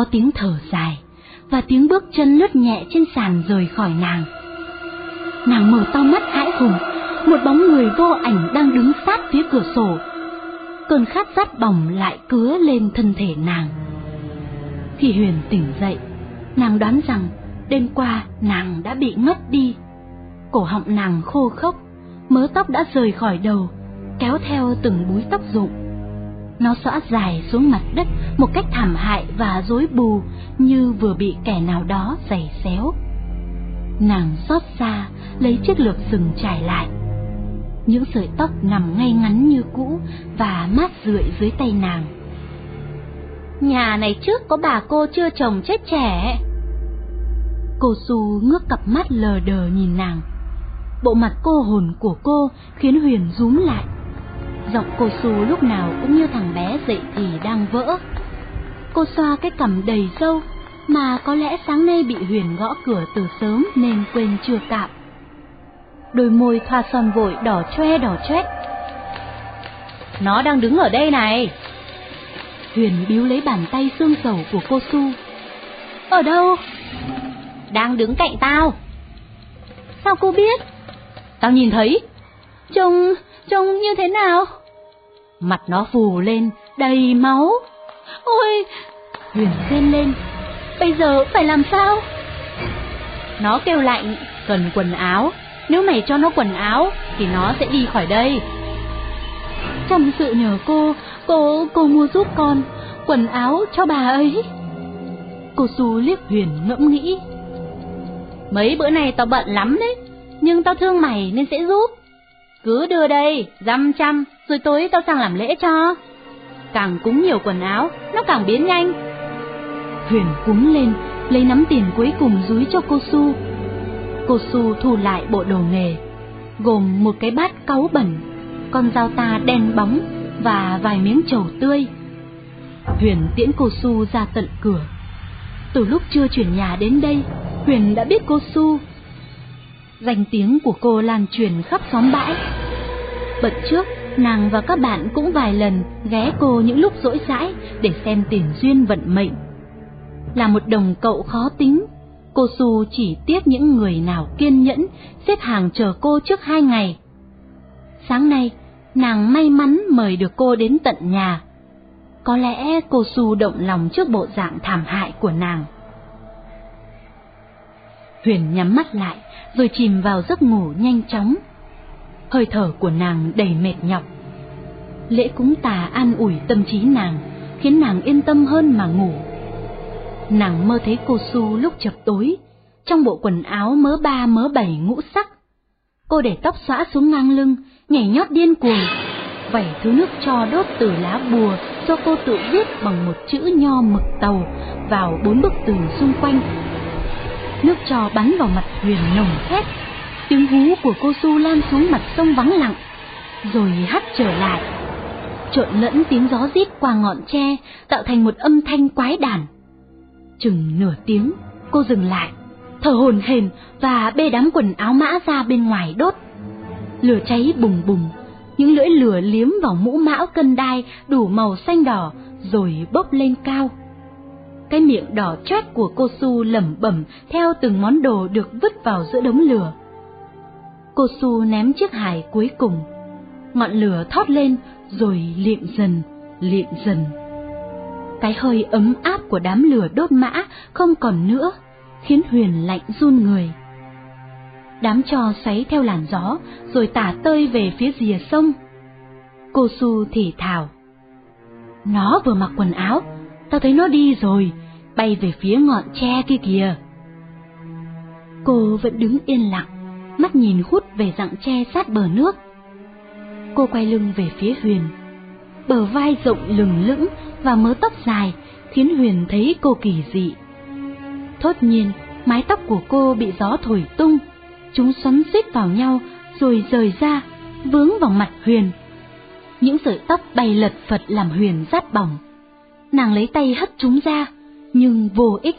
có tiếng thở dài và tiếng bước chân lướt nhẹ trên sàn rời khỏi nàng. Nàng mở to mắt hãi hùng, một bóng người vô ảnh đang đứng sát phía cửa sổ. Cơn khát rát bỏng lại cứa lên thân thể nàng. Khi Huyền tỉnh dậy, nàng đoán rằng đêm qua nàng đã bị ngất đi. Cổ họng nàng khô khốc, mớ tóc đã rời khỏi đầu, kéo theo từng búi tóc rụng. Nó xõa dài xuống mặt đất một cách thảm hại và rối bù như vừa bị kẻ nào đó giày xéo. Nàng xót xa, lấy chiếc lược sừng trải lại. Những sợi tóc nằm ngay ngắn như cũ và mát rượi dưới tay nàng. Nhà này trước có bà cô chưa chồng chết trẻ. Cô Su ngước cặp mắt lờ đờ nhìn nàng. Bộ mặt cô hồn của cô khiến Huyền rúm lại. Giọng cô Su lúc nào cũng như thằng bé dậy thì đang vỡ. Cô xoa cái cằm đầy râu, mà có lẽ sáng nay bị Huyền gõ cửa từ sớm nên quên chưa cạo. Đôi môi thoa son vội đỏ choe đỏ choét. Nó đang đứng ở đây này. Huyền biếu lấy bàn tay xương sầu của cô Su. Ở đâu? Đang đứng cạnh tao. Sao cô biết? Tao nhìn thấy. Trông, trông như thế nào? Mặt nó phù lên, đầy máu. Ôi! Huyền rên lên. Bây giờ phải làm sao? Nó kêu lạnh, cần quần áo. Nếu mày cho nó quần áo, thì nó sẽ đi khỏi đây. Chăm sự nhờ cô, cô, cô mua giúp con quần áo cho bà ấy. Cô Su liếc Huyền ngẫm nghĩ. Mấy bữa nay tao bận lắm đấy, nhưng tao thương mày nên sẽ giúp. Cứ đưa đây, dăm trăm, rồi tối tao sang làm lễ cho. Càng cúng nhiều quần áo, nó càng biến nhanh. Huyền cúng lên, lấy nắm tiền cuối cùng dúi cho cô Su. Cô Su thu lại bộ đồ nghề, gồm một cái bát cáu bẩn, con dao ta đen bóng và vài miếng trầu tươi. Huyền tiễn cô Su ra tận cửa. Từ lúc chưa chuyển nhà đến đây, Huyền đã biết cô Su. Danh tiếng của cô lan truyền khắp xóm bãi. Bận trước, nàng và các bạn cũng vài lần ghé cô những lúc rỗi rãi để xem tiền duyên vận mệnh. Là một đồng cậu khó tính, cô Su chỉ tiếp những người nào kiên nhẫn xếp hàng chờ cô trước hai ngày. Sáng nay, nàng may mắn mời được cô đến tận nhà có lẽ cô Su động lòng trước bộ dạng thảm hại của nàng. Huyền nhắm mắt lại, rồi chìm vào giấc ngủ nhanh chóng. Hơi thở của nàng đầy mệt nhọc. Lễ cúng tà an ủi tâm trí nàng, khiến nàng yên tâm hơn mà ngủ. Nàng mơ thấy cô Su lúc chập tối, trong bộ quần áo mớ ba mớ bảy ngũ sắc. Cô để tóc xõa xuống ngang lưng, nhảy nhót điên cuồng, vẩy thứ nước cho đốt từ lá bùa cho cô tự viết bằng một chữ nho mực tàu vào bốn bức tường xung quanh. Nước trò bắn vào mặt Huyền nồng thét, tiếng hú của cô Su lan xuống mặt sông vắng lặng, rồi hắt trở lại. Trộn lẫn tiếng gió rít qua ngọn tre, tạo thành một âm thanh quái đản. Chừng nửa tiếng, cô dừng lại, thở hổn hển và bê đám quần áo mã ra bên ngoài đốt. Lửa cháy bùng bùng những lưỡi lửa liếm vào mũ mão cân đai đủ màu xanh đỏ rồi bốc lên cao. Cái miệng đỏ chót của cô Su lẩm bẩm theo từng món đồ được vứt vào giữa đống lửa. Cô Su ném chiếc hài cuối cùng. Ngọn lửa thoát lên rồi liệm dần, liệm dần. Cái hơi ấm áp của đám lửa đốt mã không còn nữa, khiến Huyền lạnh run người đám trò xoáy theo làn gió, rồi tả tơi về phía rìa sông. Cô Su thì thào. Nó vừa mặc quần áo, tao thấy nó đi rồi, bay về phía ngọn tre kia kìa. Cô vẫn đứng yên lặng, mắt nhìn hút về dạng tre sát bờ nước. Cô quay lưng về phía Huyền. Bờ vai rộng lừng lững và mớ tóc dài khiến Huyền thấy cô kỳ dị. Thốt nhiên, mái tóc của cô bị gió thổi tung, chúng xoắn xít vào nhau rồi rời ra, vướng vào mặt Huyền. Những sợi tóc bay lật phật làm Huyền rát bỏng. Nàng lấy tay hất chúng ra, nhưng vô ích,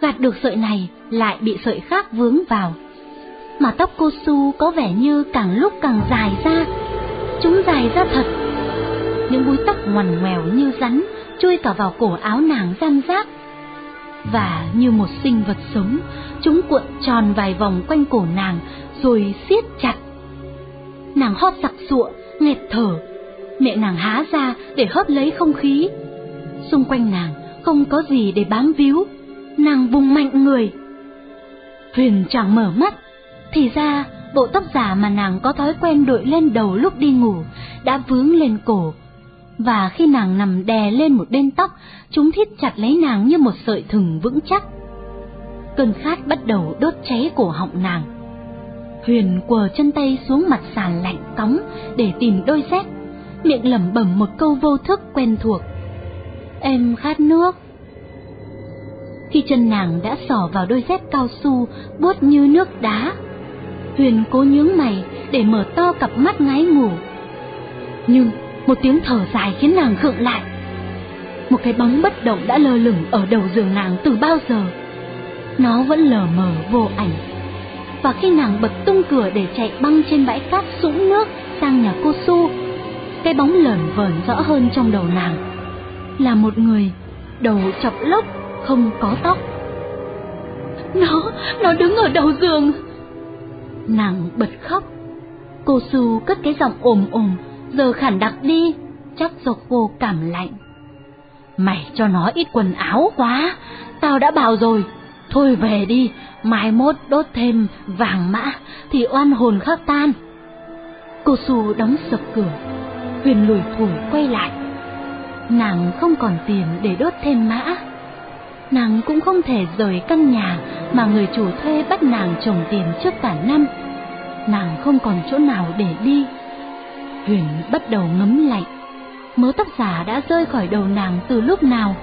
gạt được sợi này lại bị sợi khác vướng vào. Mà tóc cô Su có vẻ như càng lúc càng dài ra, chúng dài ra thật. Những búi tóc ngoằn ngoèo như rắn chui cả vào cổ áo nàng răng rác. và như một sinh vật sống, chúng cuộn tròn vài vòng quanh cổ nàng rồi siết chặt. Nàng hóp sặc sụa, nghẹt thở, miệng nàng há ra để hớp lấy không khí. Xung quanh nàng không có gì để bám víu, nàng vùng mạnh người. Huyền chẳng mở mắt, thì ra bộ tóc giả mà nàng có thói quen đội lên đầu lúc đi ngủ đã vướng lên cổ, và khi nàng nằm đè lên một bên tóc, chúng thít chặt lấy nàng như một sợi thừng vững chắc. Cơn khát bắt đầu đốt cháy cổ họng nàng. Huyền quờ chân tay xuống mặt sàn lạnh cóng để tìm đôi dép, miệng lẩm bẩm một câu vô thức quen thuộc. Em khát nước. Khi chân nàng đã sỏ vào đôi dép cao su buốt như nước đá, Huyền cố nhướng mày để mở to cặp mắt ngái ngủ. Nhưng một tiếng thở dài khiến nàng khựng lại. Một cái bóng bất động đã lơ lửng ở đầu giường nàng từ bao giờ. Nó vẫn lờ mờ vô ảnh. Và khi nàng bật tung cửa để chạy băng trên bãi cát sũng nước sang nhà cô Su, cái bóng lởn vởn rõ hơn trong đầu nàng. Là một người đầu chọc lốc không có tóc. Nó, nó đứng ở đầu giường. Nàng bật khóc. Cô Su cất cái giọng ồm ồm, giờ khản đặc đi, chắc do cô cảm lạnh. Mày cho nó ít quần áo quá, tao đã bảo rồi, thôi về đi, mai mốt đốt thêm vàng mã thì oan hồn khắc tan. Cô Su đóng sập cửa, Huyền lùi thủi quay lại. Nàng không còn tiền để đốt thêm mã. Nàng cũng không thể rời căn nhà mà người chủ thuê bắt nàng trồng tiền trước cả năm. Nàng không còn chỗ nào để đi. Huyền bắt đầu ngấm lạnh. Mớ tóc giả đã rơi khỏi đầu nàng từ lúc nào.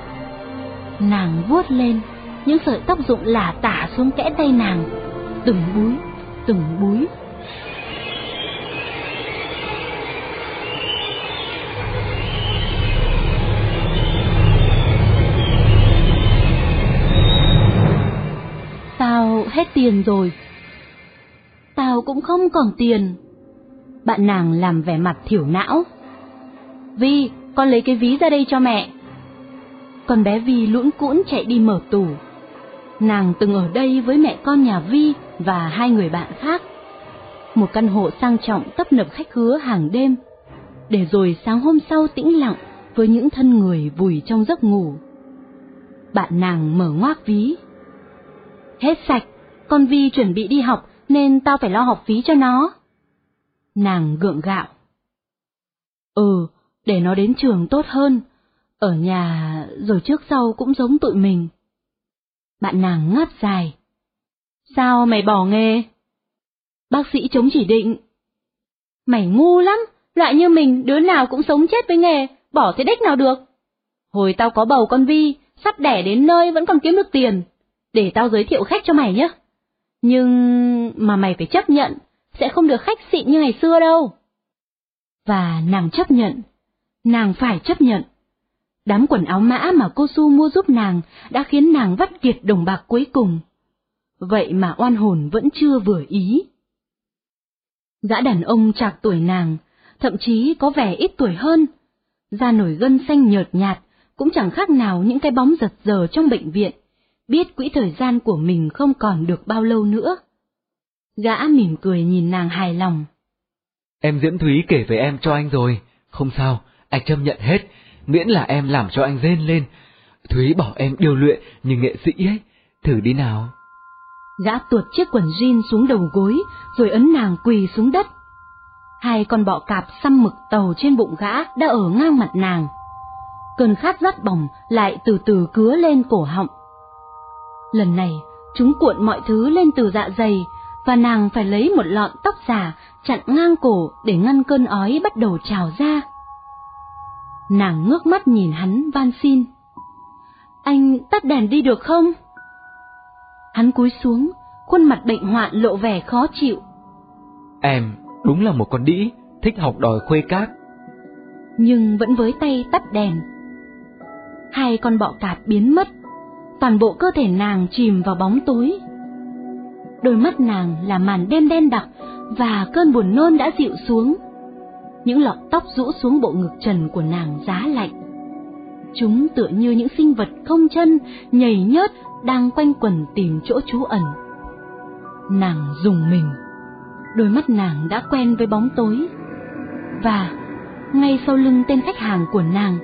Nàng vuốt lên, những sợi tóc rụng lả tả xuống kẽ tay nàng, từng búi, từng búi. Hết tiền rồi. Tao cũng không còn tiền. Bạn nàng làm vẻ mặt thiểu não. Vi, con lấy cái ví ra đây cho mẹ. Con bé Vi lũn cũn chạy đi mở tủ. Nàng từng ở đây với mẹ con nhà Vi và hai người bạn khác. Một căn hộ sang trọng tấp nập khách hứa hàng đêm, để rồi sáng hôm sau tĩnh lặng với những thân người vùi trong giấc ngủ. Bạn nàng mở ngoác ví. Hết sạch, con Vi chuẩn bị đi học nên tao phải lo học phí cho nó. Nàng gượng gạo. Ừ, để nó đến trường tốt hơn, ở nhà rồi trước sau cũng giống tụi mình. Bạn nàng ngáp dài. Sao mày bỏ nghề? Bác sĩ chống chỉ định. Mày ngu lắm, loại như mình đứa nào cũng sống chết với nghề, bỏ thế đếch nào được. Hồi tao có bầu con Vi, sắp đẻ đến nơi vẫn còn kiếm được tiền, để tao giới thiệu khách cho mày nhé. Nhưng mà mày phải chấp nhận, sẽ không được khách xịn như ngày xưa đâu. Và nàng chấp nhận, nàng phải chấp nhận. Đám quần áo mã mà cô Su mua giúp nàng đã khiến nàng vắt kiệt đồng bạc cuối cùng. Vậy mà oan hồn vẫn chưa vừa ý. Gã đàn ông trạc tuổi nàng, thậm chí có vẻ ít tuổi hơn, da nổi gân xanh nhợt nhạt, cũng chẳng khác nào những cái bóng giật giờ trong bệnh viện, biết quỹ thời gian của mình không còn được bao lâu nữa. Gã mỉm cười nhìn nàng hài lòng. Em Diễm Thúy kể về em cho anh rồi, không sao, anh chấp nhận hết, miễn là em làm cho anh rên lên. Thúy bảo em điều luyện như nghệ sĩ ấy, thử đi nào. Gã tuột chiếc quần jean xuống đầu gối, rồi ấn nàng quỳ xuống đất. Hai con bọ cạp xăm mực tàu trên bụng gã đã ở ngang mặt nàng. Cơn khát rất bỏng lại từ từ cứa lên cổ họng. Lần này, chúng cuộn mọi thứ lên từ dạ dày, và nàng phải lấy một lọn tóc giả chặn ngang cổ để ngăn cơn ói bắt đầu trào ra. Nàng ngước mắt nhìn hắn van xin. Anh tắt đèn đi được không? Hắn cúi xuống, khuôn mặt bệnh hoạn lộ vẻ khó chịu. Em đúng là một con đĩ, thích học đòi khuê cát. Nhưng vẫn với tay tắt đèn. Hai con bọ cạp biến mất, toàn bộ cơ thể nàng chìm vào bóng tối. Đôi mắt nàng là màn đen đen đặc và cơn buồn nôn đã dịu xuống. Những lọn tóc rũ xuống bộ ngực trần của nàng giá lạnh. Chúng tựa như những sinh vật không chân, nhảy nhớt, đang quanh quẩn tìm chỗ trú ẩn. Nàng dùng mình, đôi mắt nàng đã quen với bóng tối. Và, ngay sau lưng tên khách hàng của nàng,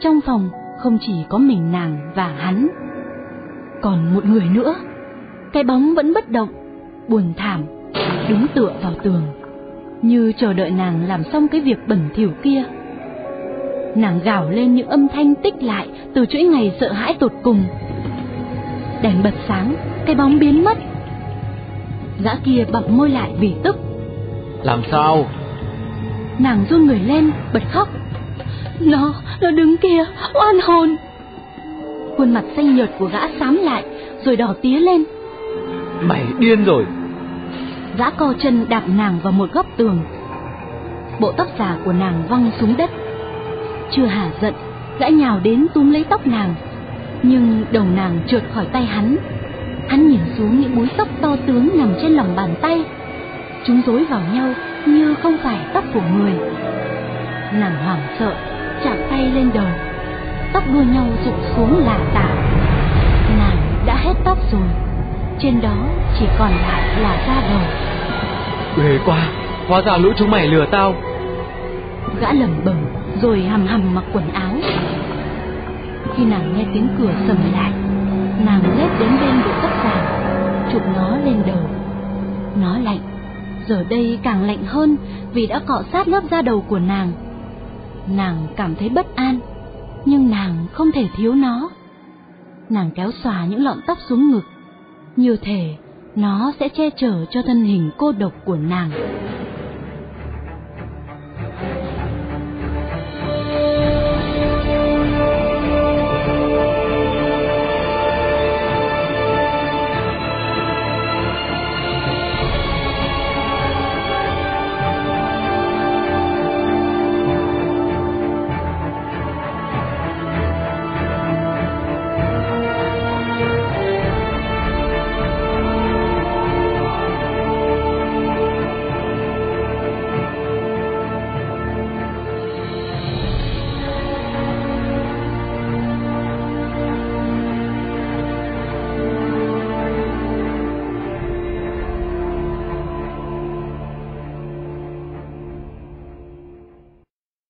trong phòng không chỉ có mình nàng và hắn, còn một người nữa. Cái bóng vẫn bất động, buồn thảm, đứng tựa vào tường, như chờ đợi nàng làm xong cái việc bẩn thỉu kia. Nàng gào lên những âm thanh tích lại từ chuỗi ngày sợ hãi tột cùng. Đèn bật sáng, cái bóng biến mất. Gã kia bậm môi lại vì tức. Làm sao? Nàng run người lên, bật khóc. Nó, nó đứng kia, oan hồn. Khuôn mặt xanh nhợt của gã xám lại, rồi đỏ tía lên. Mày điên rồi. Gã co chân đạp nàng vào một góc tường. Bộ tóc giả của nàng văng xuống đất. Chưa hả giận, gã nhào đến túm lấy tóc nàng. Nhưng đầu nàng trượt khỏi tay hắn. Hắn nhìn xuống những búi tóc to tướng nằm trên lòng bàn tay. Chúng rối vào nhau như không phải tóc của người. Nàng hoảng sợ, chạm tay lên đầu. Tóc đua nhau rụng xuống lả tả. Nàng đã hết tóc rồi. Trên đó chỉ còn lại là da đầu. Ghê quá, hóa ra lũ chúng mày lừa tao. Gã lẩm bẩm rồi hầm hầm mặc quần áo. Khi nàng nghe tiếng cửa sầm lại, nàng lết đến bên bộ tóc giả, chụp nó lên đầu. Nó lạnh, giờ đây càng lạnh hơn vì đã cọ sát lớp da đầu của nàng. Nàng cảm thấy bất an, nhưng nàng không thể thiếu nó. Nàng kéo xòa những lọn tóc xuống ngực, như thể nó sẽ che chở cho thân hình cô độc của nàng.